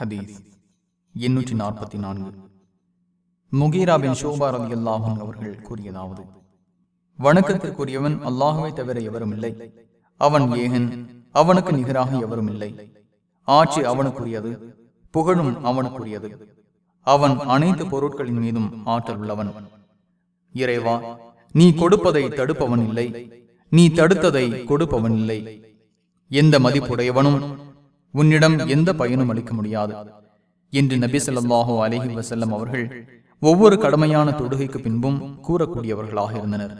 ஹதீஸ் எண்ணூற்றி நாற்பத்தி நான்கு முகீராபின் ஷோபா ரதி அல்லாஹன் அவர்கள் கூறியதாவது வணக்கத்திற்குரியவன் அல்லாஹுவை தவிர எவரும் இல்லை. அவன் ஏகன் அவனுக்கு நிகராக எவரும் இல்லை. ஆட்சி அவனுக்குரியது புகழும் அவனுக்குரியது. அவன் அனைத்து பொருட்களின் மீதும் ஆற்றல் உள்ளவன். இறைவா நீ கொடுப்பதை தடுப்பவன் இல்லை. நீ தடுத்ததை கொடுப்பவன் இல்லை. எந்த மதிப்புடையவனும் உன்னிடம் எந்த பயனும் அளிக்க முடியாது. என்று நபி சொல்லாஹோ அலஹி வசல்லம் அவர்கள் ஒவ்வொரு கடமையான தொடுகைக்கு பின்பும் கூறக்கூடியவர்களாக இருந்தனர்.